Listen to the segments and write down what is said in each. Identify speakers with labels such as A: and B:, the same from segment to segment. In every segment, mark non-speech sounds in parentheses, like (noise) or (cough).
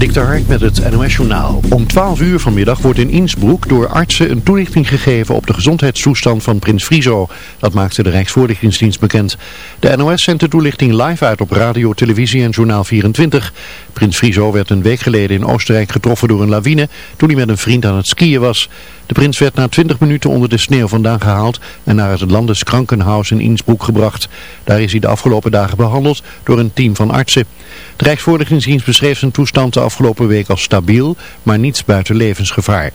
A: Dik Hark met het NOS Journaal. Om 12 uur vanmiddag wordt in Innsbruck door artsen een toelichting gegeven op de gezondheidstoestand van prins Friso. Dat maakte de Rijksvoorlichtingsdienst bekend. De NOS zendt de toelichting live uit op radio, televisie en journaal 24. Prins Friso werd een week geleden in Oostenrijk getroffen door een lawine toen hij met een vriend aan het skiën was. De prins werd na 20 minuten onder de sneeuw vandaan gehaald en naar het Landeskrankenhaus in Innsbruck gebracht. Daar is hij de afgelopen dagen behandeld door een team van artsen. De Rijksvoorlichtingsdienst beschreef zijn toestand de afgelopen week als stabiel, maar niets buiten levensgevaar.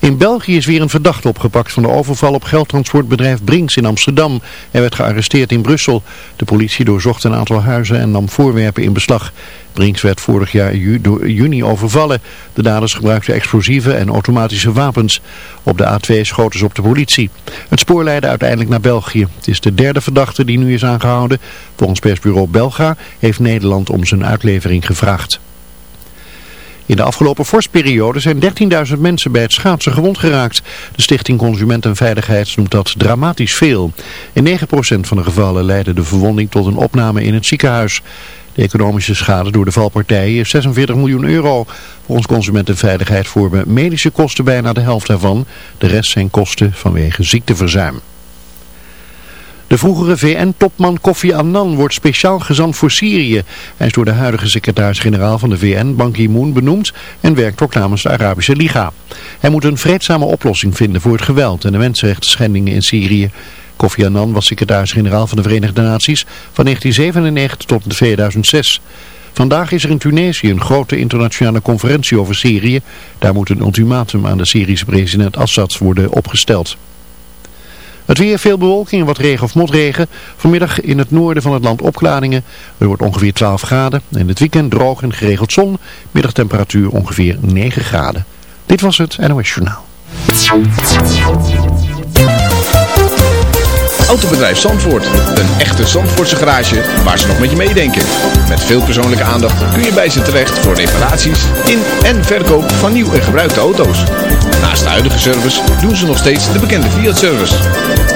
A: In België is weer een verdachte opgepakt van de overval op geldtransportbedrijf Brinks in Amsterdam. Hij werd gearresteerd in Brussel. De politie doorzocht een aantal huizen en nam voorwerpen in beslag. Brinks werd vorig jaar juni overvallen. De daders gebruikten explosieven en automatische wapens. Op de A2 schoten ze op de politie. Het spoor leidde uiteindelijk naar België. Het is de derde verdachte die nu is aangehouden. Volgens persbureau Belga heeft Nederland om zijn uitlevering gevraagd. In de afgelopen vorstperiode zijn 13.000 mensen bij het schaatsen gewond geraakt. De Stichting Consument en Veiligheid noemt dat dramatisch veel. In 9% van de gevallen leidde de verwonding tot een opname in het ziekenhuis. De economische schade door de valpartijen is 46 miljoen euro. Volgens Consumentenveiligheid vormen medische kosten bijna de helft daarvan. De rest zijn kosten vanwege ziekteverzuim. De vroegere VN-topman Kofi Annan wordt speciaal gezant voor Syrië. Hij is door de huidige secretaris-generaal van de VN, Ban Ki-moon, benoemd en werkt ook namens de Arabische Liga. Hij moet een vreedzame oplossing vinden voor het geweld en de mensenrechten schendingen in Syrië. Kofi Annan was secretaris-generaal van de Verenigde Naties van 1997 tot 2006. Vandaag is er in Tunesië een grote internationale conferentie over Syrië. Daar moet een ultimatum aan de Syrische president Assad worden opgesteld. Het weer, veel bewolking wat regen of motregen. Vanmiddag in het noorden van het land opklaringen. Er wordt ongeveer 12 graden. En het weekend droog en geregeld zon. Middagtemperatuur ongeveer 9 graden. Dit was het NOS Journaal.
B: Autobedrijf Zandvoort. Een echte Zandvoortse garage waar ze nog met je meedenken. Met veel persoonlijke aandacht kun je bij ze terecht voor reparaties in en verkoop van nieuw en gebruikte auto's. Naast de huidige service doen ze nog steeds de bekende Fiat-service.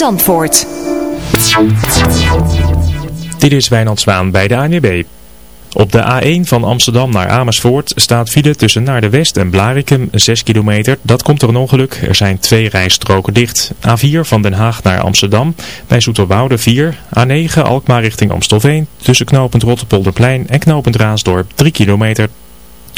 C: Zandvoort.
D: Dit is Wijnand Zwaan bij de ANWB. Op de A1 van Amsterdam naar Amersfoort staat file tussen naar de West en Blarikum 6 kilometer. Dat komt door een ongeluk. Er zijn twee rijstroken dicht. A4 van Den Haag naar Amsterdam bij Zoeterwoude 4. A9 Alkmaar richting Amstelveen tussen knooppunt Rotterpolderplein en knooppunt Raasdorp 3 kilometer.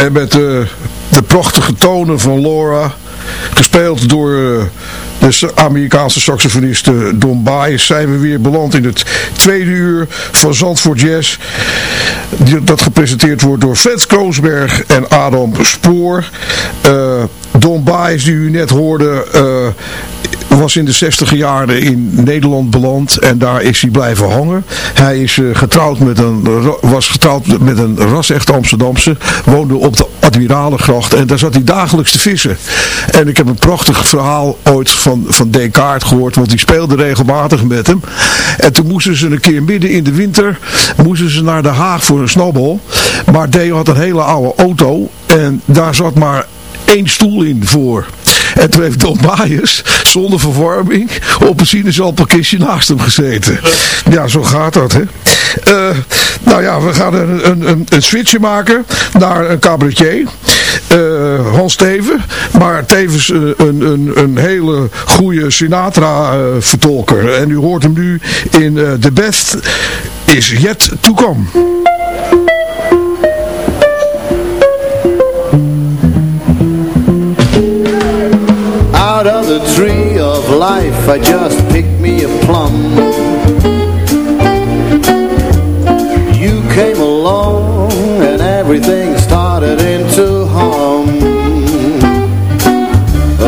E: En met de, de prachtige tonen van Laura, gespeeld door uh, de Amerikaanse saxofonist Don Baez, zijn we weer beland in het tweede uur van Zandvoort Jazz. Dat gepresenteerd wordt door Frans Kroosberg en Adam Spoor. Don Baez, die u net hoorde, was in de 60 jaren in Nederland beland en daar is hij blijven hangen. Hij is uh, getrouwd met een, was getrouwd met een ras-echt Amsterdamse, woonde op de Admiralengracht en daar zat hij dagelijks te vissen. En ik heb een prachtig verhaal ooit van, van Descartes gehoord, want die speelde regelmatig met hem. En toen moesten ze een keer midden in de winter, moesten ze naar Den Haag voor een snabbel. Maar Deo had een hele oude auto en daar zat maar één stoel in voor. En toen heeft Don Baaiers, zonder verwarming, op een sinaasappelkistje naast hem gezeten. Ja, zo gaat dat, hè. Uh, nou ja, we gaan een, een, een switchje maken naar een cabaretier. Uh, Hans Steven, maar tevens uh, een, een, een hele goede Sinatra-vertolker. en u hoort hem nu in The Best Is Yet To Come.
F: Life I just picked me a plum. You came along and everything started into hum.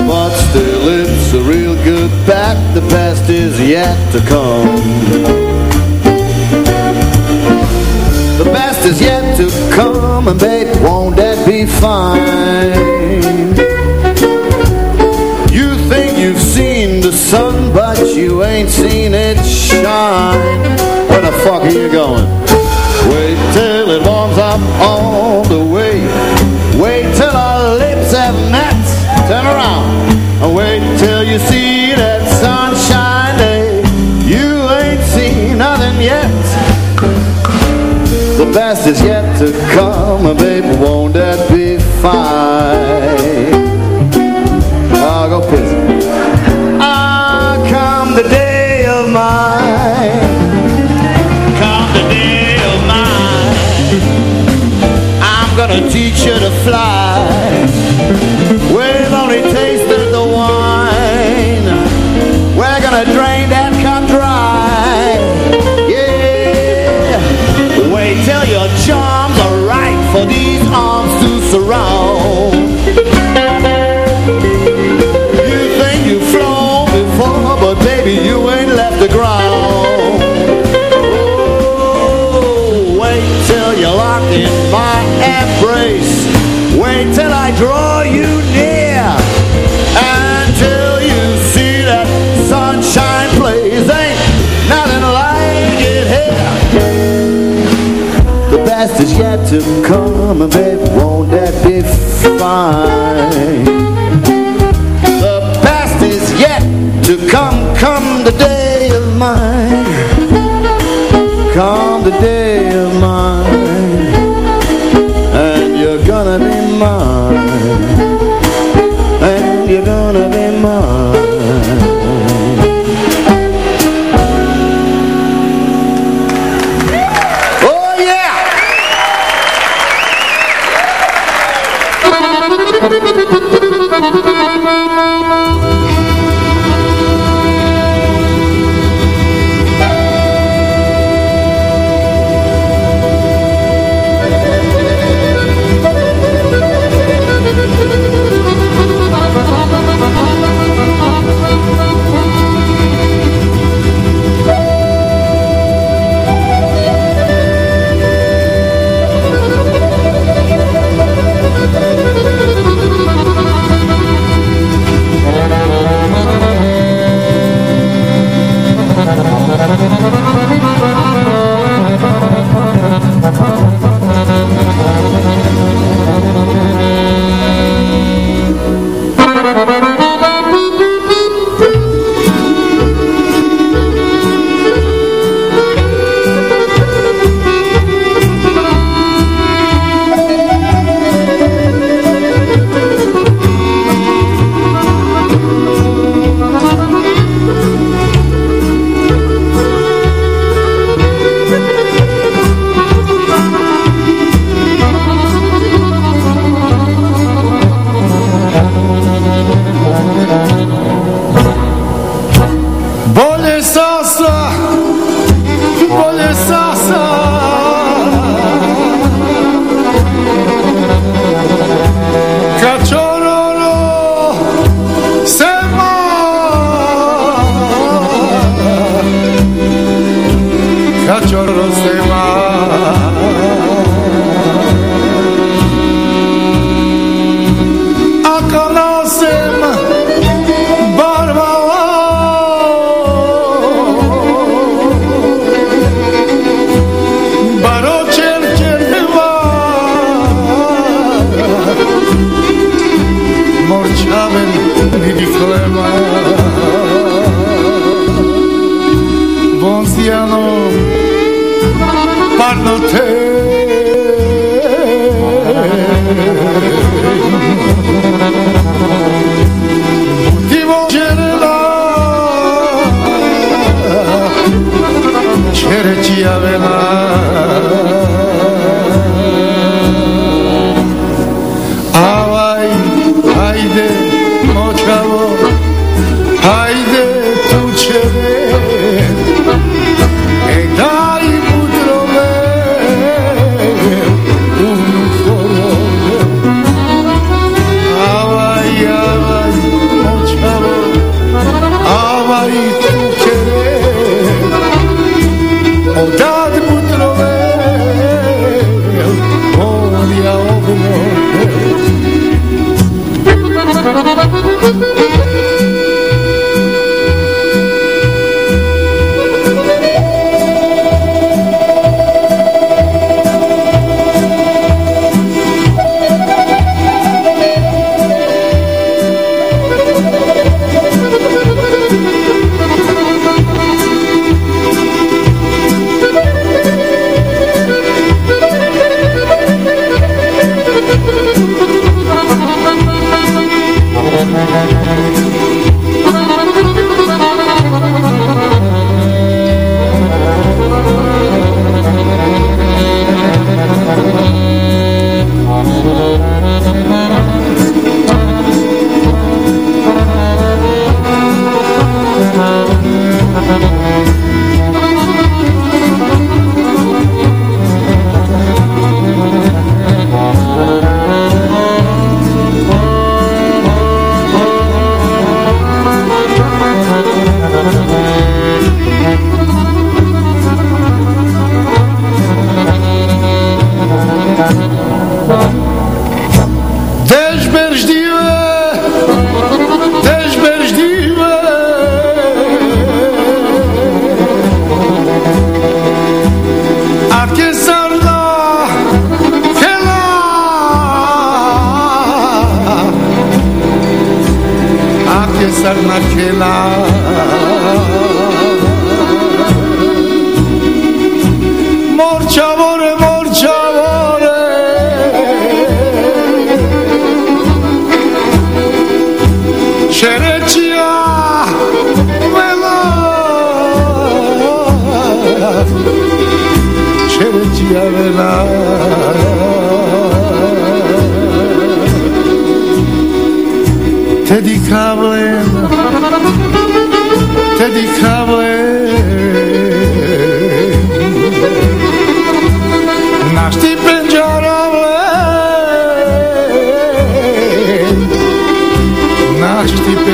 F: But still it's a real good bet The best is yet to come. The best is yet to come And babe, won't that be fine the sun, but you ain't seen it shine. Where the fuck are you going? Wait till it warms up all the way. Wait till our lips have met. Turn around and wait till you see that sunshine day. You ain't seen nothing yet. The best is yet to come, and baby, won't that be fine? Gonna teach you to fly. We've only tasted the wine. We're gonna drain embrace. Wait till I draw you near. Until you see that sunshine blaze. Ain't nothing like it here. The best is yet to come, and baby, won't that be fine? The best is yet to come, come the day of mine Come the day of mine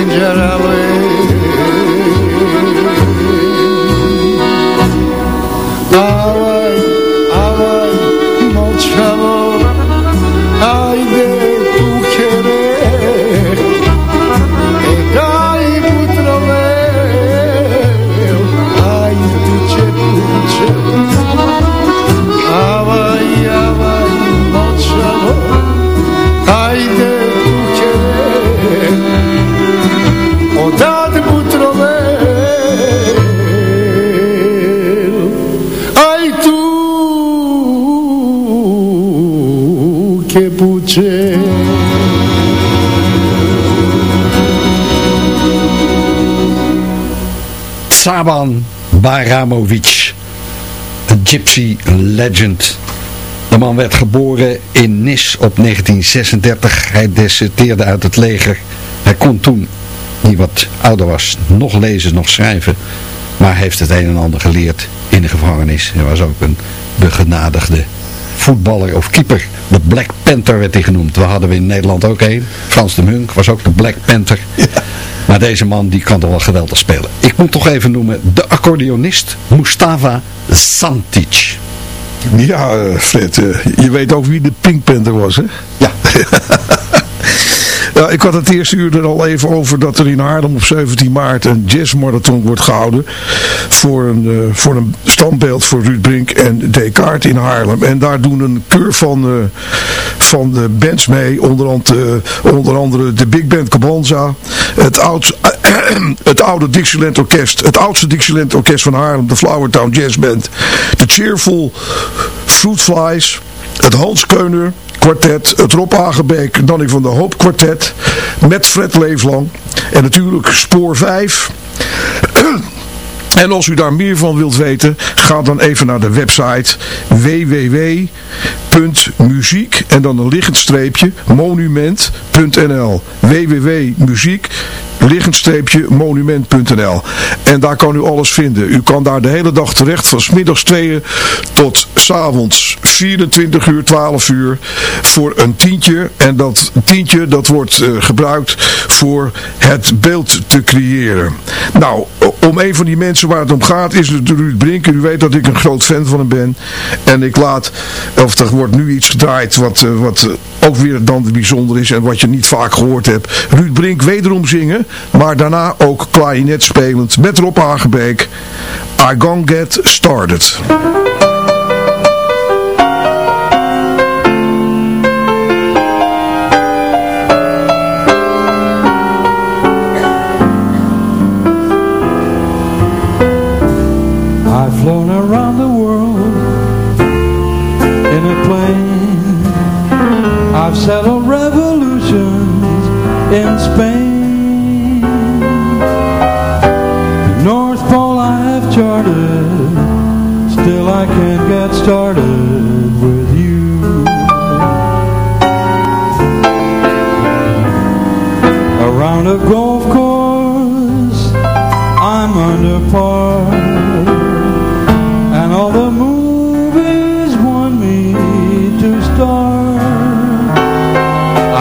G: Naast
H: Baramovic, een gypsy legend. De man werd geboren in Nis op 1936. Hij deserteerde uit het leger. Hij kon toen, die wat ouder was, nog lezen, nog schrijven. Maar heeft het een en ander geleerd in de gevangenis. Hij was ook een begenadigde voetballer of keeper. De Black Panther werd hij genoemd. We hadden we in Nederland ook een. Frans de Munk was ook de Black Panther. Maar deze man die kan toch wel geweldig spelen. Ik moet toch even noemen de accordeonist Mustafa Santic.
E: Ja, eh, Fred, eh, je weet ook wie de Pink Panther was, hè?
H: Ja. (laughs)
E: Ik had het eerste uur er al even over dat er in Haarlem op 17 maart een jazzmarathon wordt gehouden. Voor een, uh, voor een standbeeld voor Ruud Brink en Descartes in Haarlem. En daar doen een keur van, uh, van de bands mee. Onder, andere, uh, onder andere de Big Band Cabanza. Het, (clears throat) het oude Dixieland Orkest. Het oudste Dixieland Orkest van Haarlem. De Flowertown Jazz Band. De Cheerful Fruitflies. Het Hans Keuner kwartet, het Rob Hagebeek, Danny van der Hoop kwartet, met Fred Leeflang en natuurlijk Spoor 5. En als u daar meer van wilt weten, ga dan even naar de website www.muziek en dan een liggend streepje monument.nl www.muziek monument.nl en daar kan u alles vinden. U kan daar de hele dag terecht van smiddags 2 tot s avonds 24 uur, 12 uur voor een tientje en dat tientje dat wordt uh, gebruikt voor het beeld te creëren. Nou, om een van die mensen waar het om gaat is het Ruud Brink. U weet dat ik een groot fan van hem ben. En ik laat, of er wordt nu iets gedraaid wat, uh, wat ook weer dan bijzonder is en wat je niet vaak gehoord hebt. Ruud Brink wederom zingen, maar daarna ook klarinet spelend met Rob Hagebeek. I Gonna Get Started.
I: I've flown around the world in a plane. I've settled revolutions in Spain. Still I can't get started with you. Around a golf course, I'm under par. And all the movies want me to star.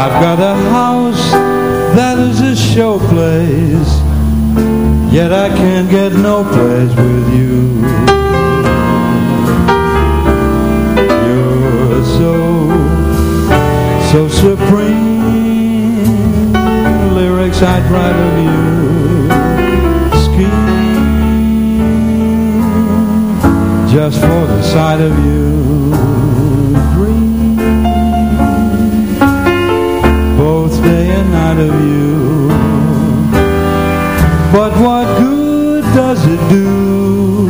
I: I've got a house that is a showplace, yet I can't get no place with you. You're so, so supreme. Lyrics I'd write of you. Scheme just for the sight of you. to do.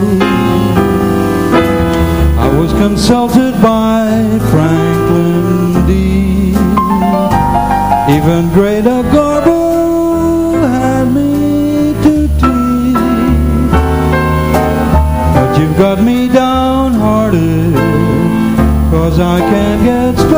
I: I was consulted by Franklin D. Even greater Garbo had me to tea But you've got me downhearted Cause I can't get started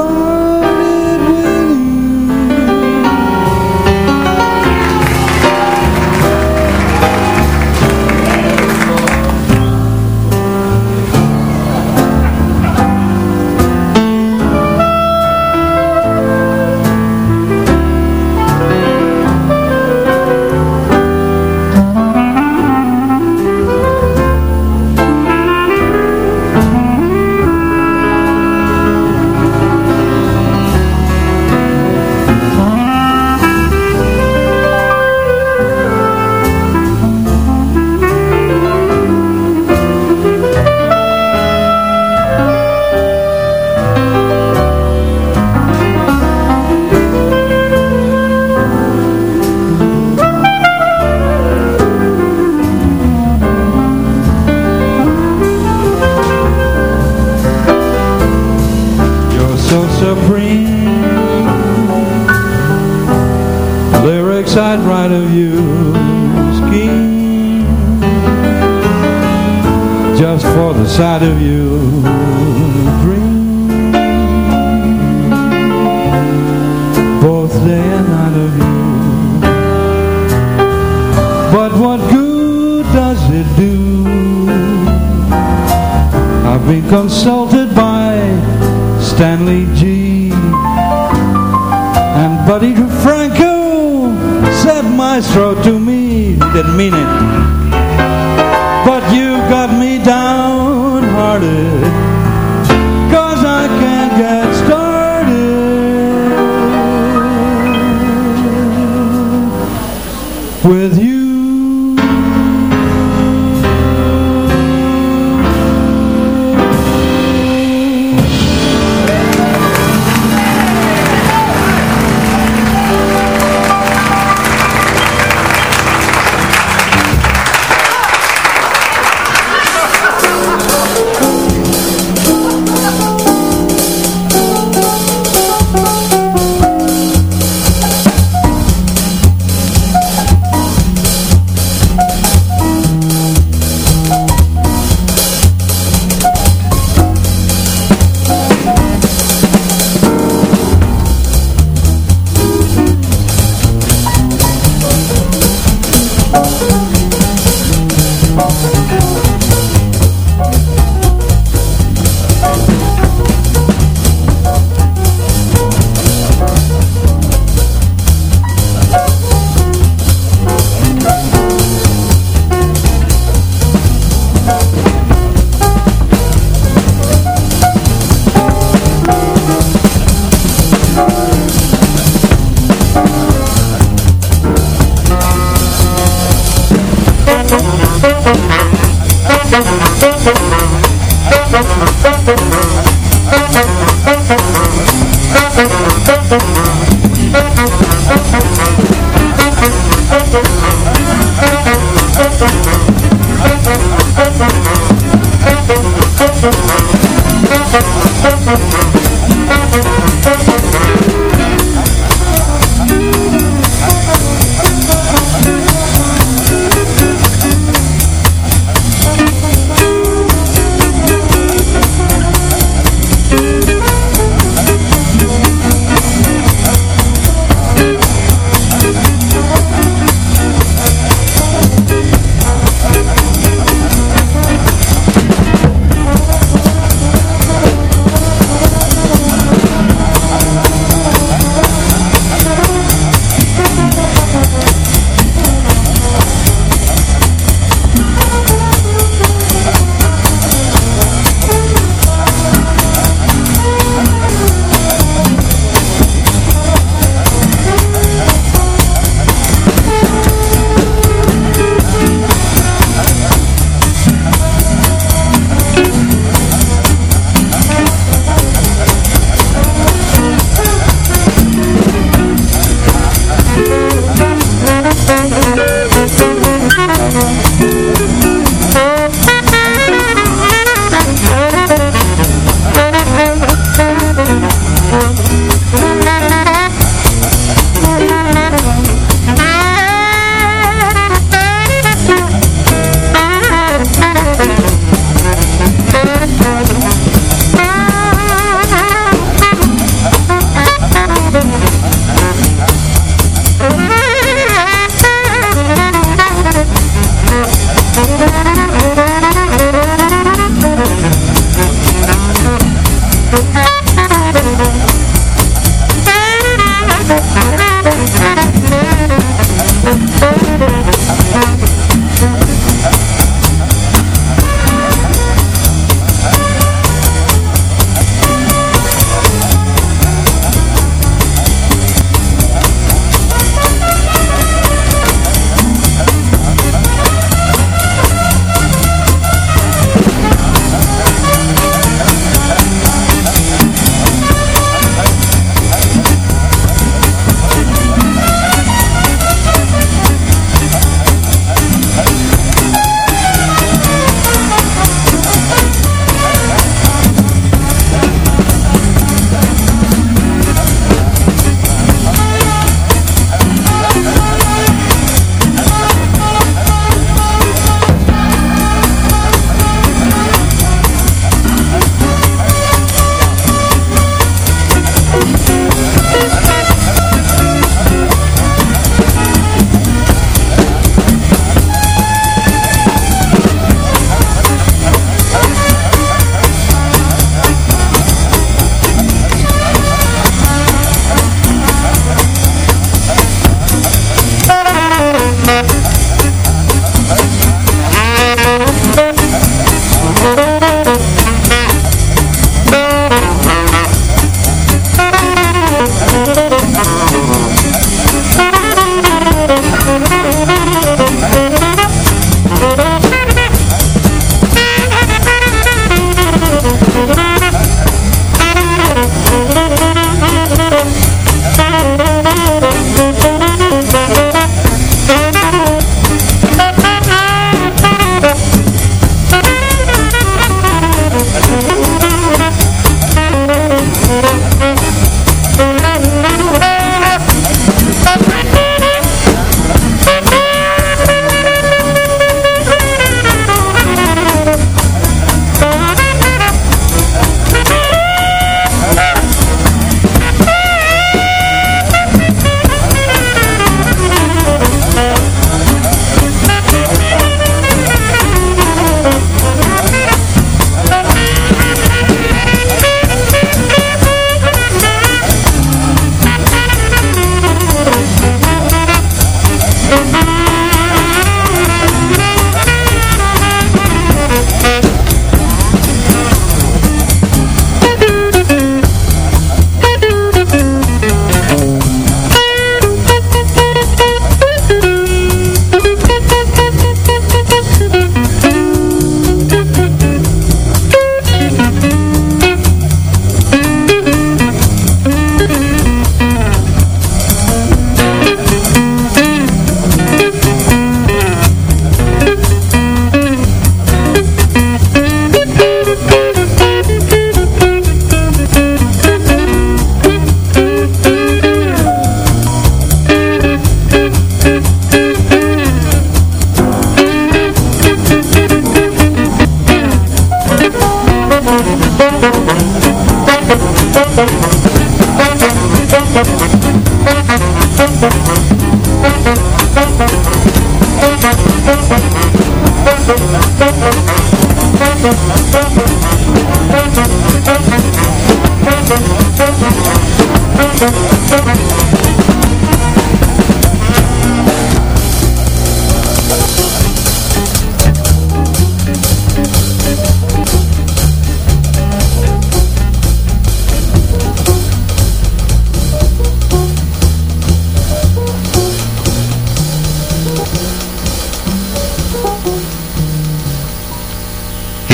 I: supreme. Lyrics I'd write of you Scheme Just for the sight of you Dream Both day and night of you. But what good does it do? I've been consulted by Stanley G. And Buddy DeFranco said maestro to me didn't mean it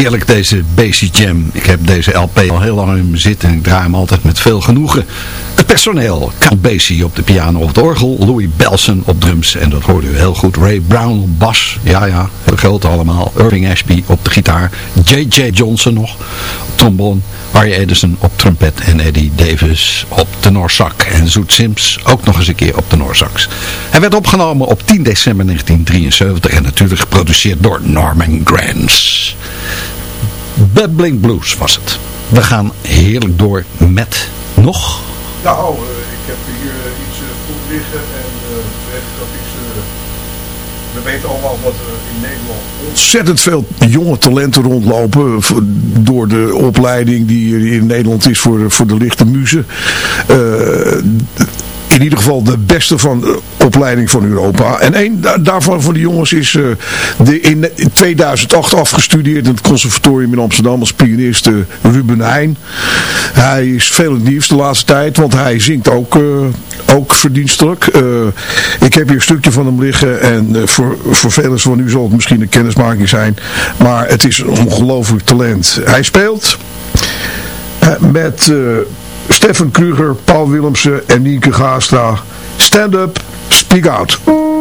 H: Heerlijk deze Basic Jam. Ik heb deze LP al heel lang in mijn zit en ik draai hem altijd met veel genoegen. Het personeel, Count Basie op de piano of het orgel, Louis Belson op drums en dat hoorde u heel goed. Ray Brown op bas, ja ja, heel groot allemaal. Irving Ashby op de gitaar, J.J. Johnson nog op trombone, Harry Edison op trompet en Eddie Davis op tenorsax. En Zoet Sims ook nog eens een keer op tenorsax. Hij werd opgenomen op 10 december 1973 en natuurlijk geproduceerd door Norman Granz. Bubbling Blues was het. We gaan heerlijk door met nog...
J: Nou, uh, ik heb hier uh, iets uh, goed liggen en zeg, dat is... we weten allemaal dat er in Nederland ontzettend veel jonge talenten rondlopen door de opleiding die in Nederland is voor, voor de lichte muzen in ieder geval de beste van de opleiding van Europa. En een daarvan van die jongens is uh, de in 2008 afgestudeerd in het conservatorium in Amsterdam als pianist Ruben Heijn. Hij is veel het nieuws de laatste tijd, want hij zingt ook, uh, ook verdienstelijk. ik heb hier een stukje van hem liggen en voor, voor velen van u zal het misschien een kennismaking zijn. Maar het is een ongelooflijk talent. Hij speelt met... Stefan Kruger, Paul Willemsen en Nienke Gaastra. Stand up, speak out.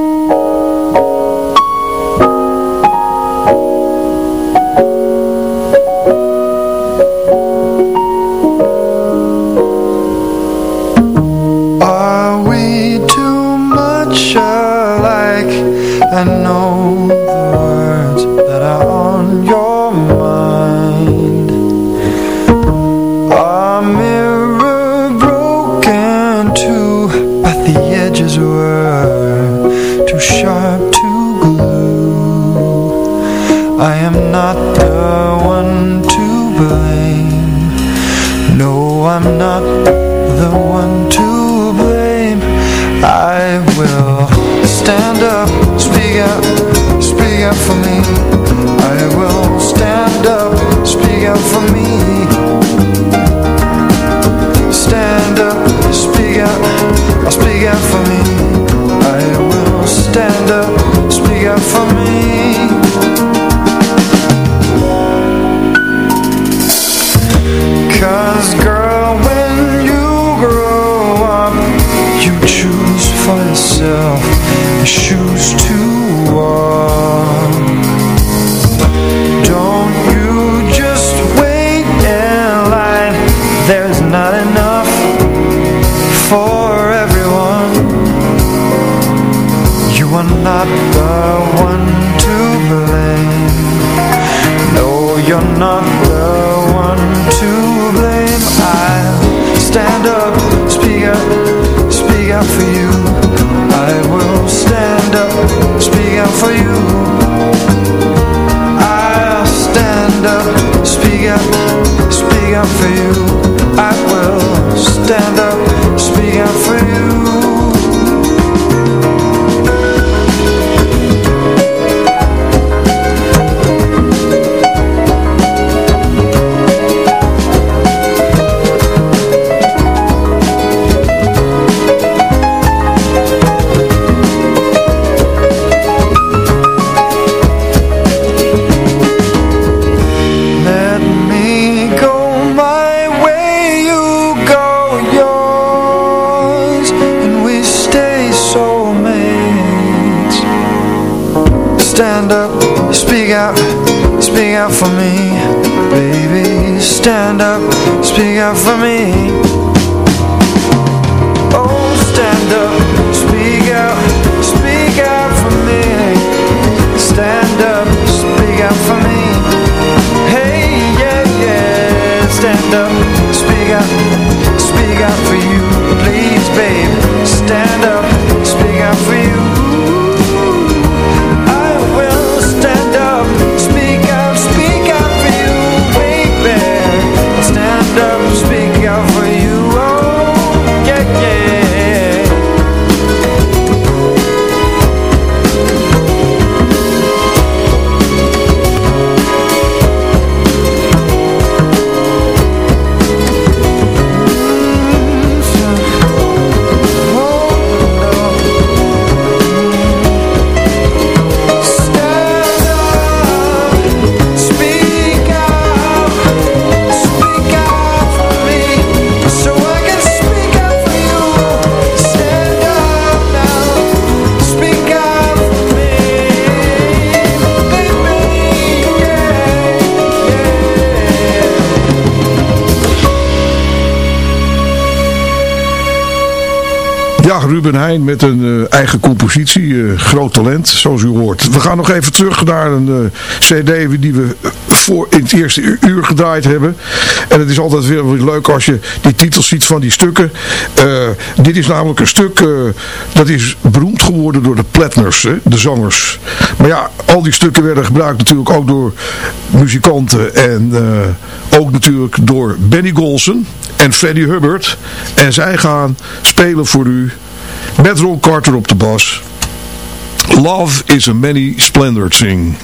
E: Ruben Heijn met een eh, eigen compositie. eh, groot talent, zoals u hoort. We gaan nog even terug naar een eh, cd die we voor in het eerste uur gedraaid hebben. En het is altijd weer leuk als je die titels ziet van die stukken. Dit is namelijk een stuk dat is beroemd geworden door de Platners, de zangers. Maar ja, al die stukken werden gebruikt natuurlijk ook door muzikanten. En ook natuurlijk door Benny Golson en Freddie Hubbard. En zij gaan spelen voor u met Carter op de bas. Love is a many splendored thing.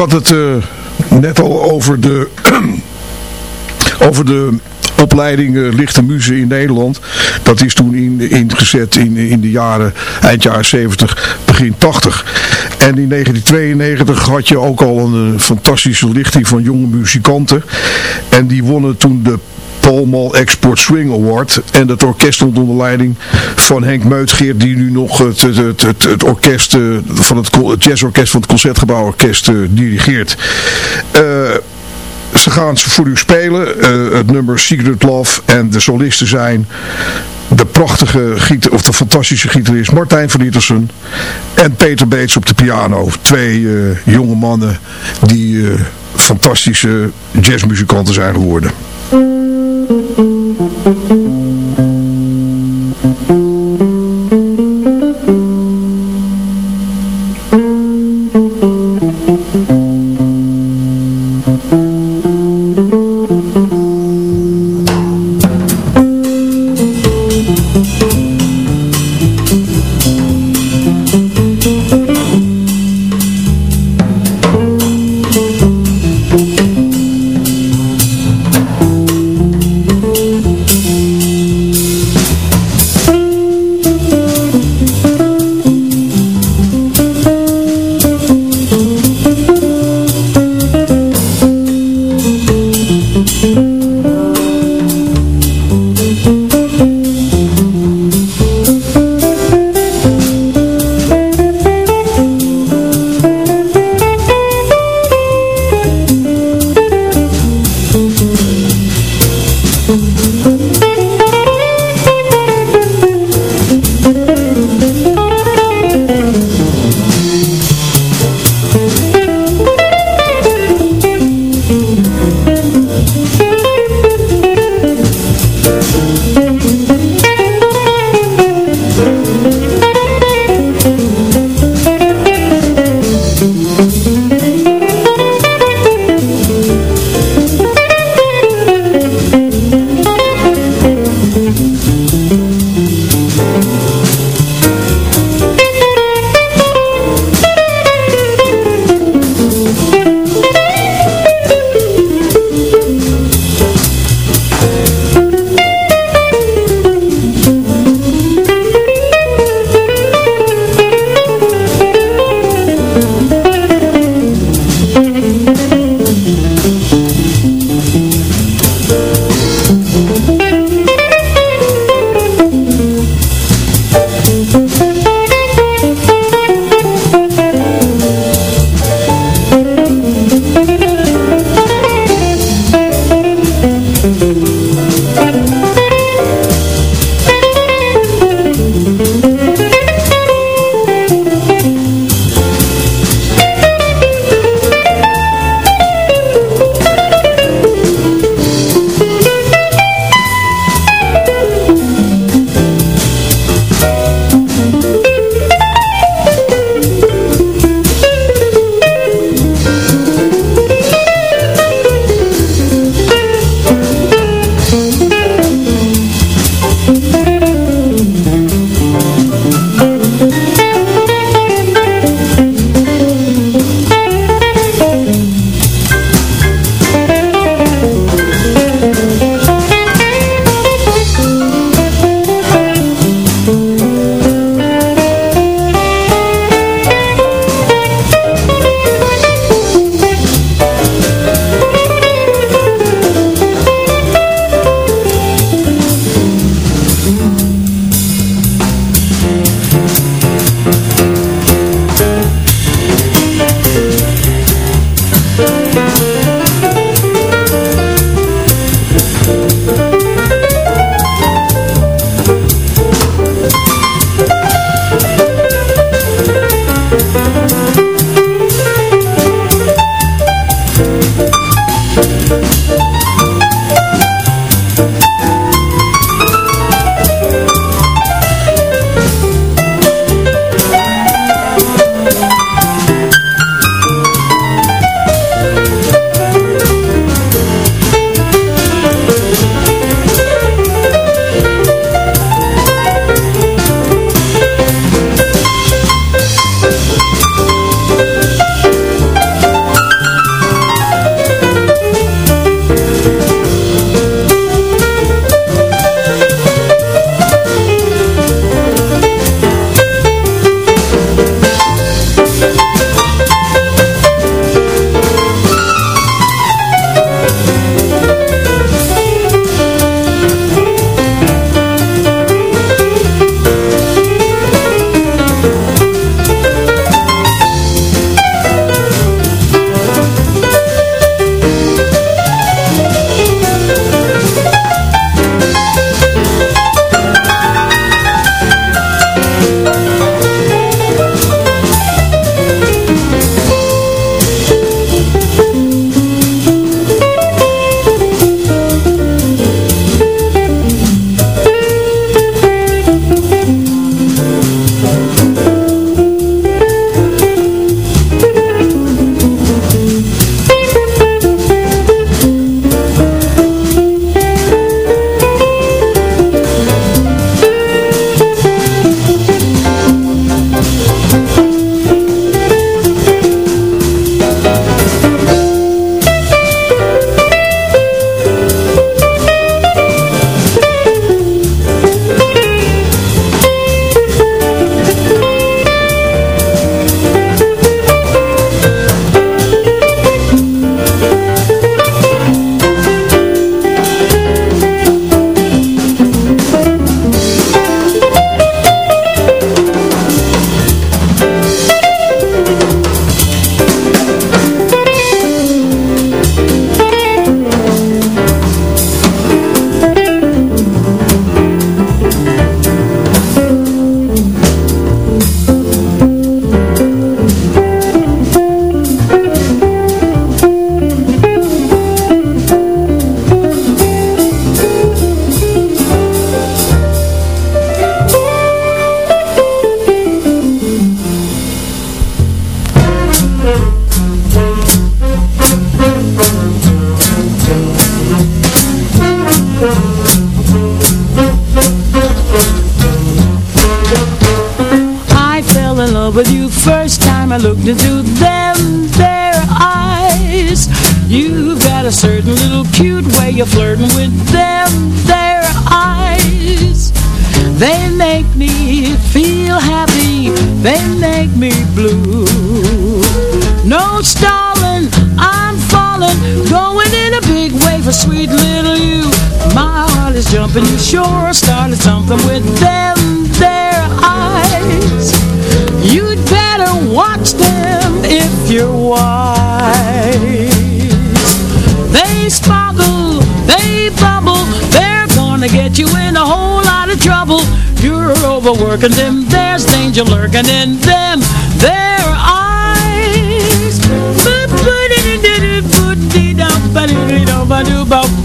E: Had het eh, net al over de, (clears throat) over de opleiding uh, lichte muziek in Nederland. Dat is toen in, ingezet in, in de jaren, eind jaren 70, begin 80. En in 1992 had je ook al een uh, fantastische lichting van jonge muzikanten. En die wonnen toen de Paul Mall Export Swing Award. En dat orkest stond onder leiding van Henk Meutgeert, die nu nog het, het, het, het orkest uh, van het, jazzorkest van het Concertgebouworkest uh, dirigeert. Uh, ze gaan voor u spelen. Het nummer Secret Love. En de solisten zijn de prachtige gitar, of de fantastische gitarist Martijn van Ittersen. En Peter Beets op de piano. Twee jonge mannen die fantastische jazzmuzikanten zijn geworden.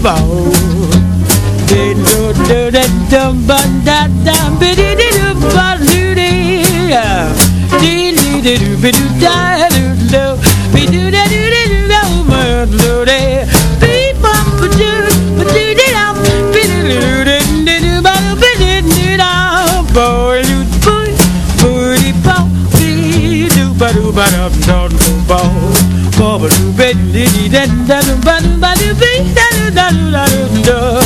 K: bow. They do do that dum ba da dum ba dee dee doo ba doo dee. Dee dee dee doo ba doo da doo doo. Be doo da doo dee doo da doo ma doo dee. Be bum ba doo ba doo dee da. Be doo doo doo doo doo ba doo ba doo doo da. Boy doo boy boy dee bow dee doo ba doo ba doo doo doo bow. Boy doo ba doo dee dee da da doo ba doo ba doo dee da da da da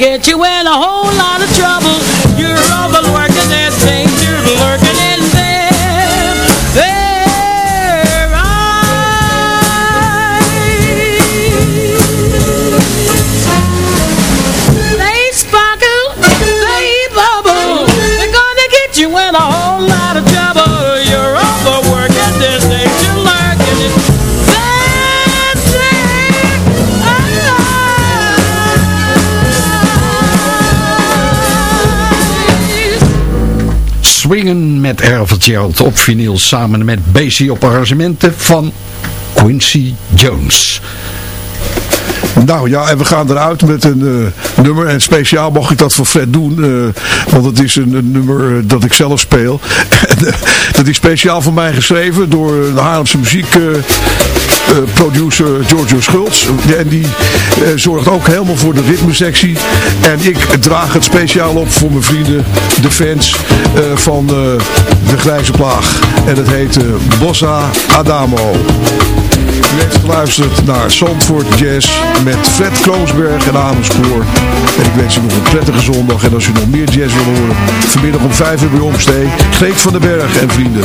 K: get you in a whole
H: met Earl Fitzgerald op vinyl samen met Basie op arrangementen van Quincy Jones.
E: Nou ja, en we gaan eruit met een uh, nummer. En speciaal mag ik dat voor Fred doen. Uh, want het is een, nummer uh, dat ik zelf speel. (laughs) dat is speciaal voor mij geschreven door de Haarlemse muziek... producer Giorgio Schultz. En die zorgt ook helemaal voor de ritmesectie. En ik draag het speciaal op voor mijn vrienden, de fans van de Grijze Plaag. En het heet Bossa Adamo. U heeft geluisterd naar Zandvoort Jazz met Fred Kroonsberg en Amerspoor. En ik wens u nog een prettige zondag. En als u nog meer jazz wil horen, vanmiddag om 5 uur bij Omstee, Greet van den Berg en vrienden.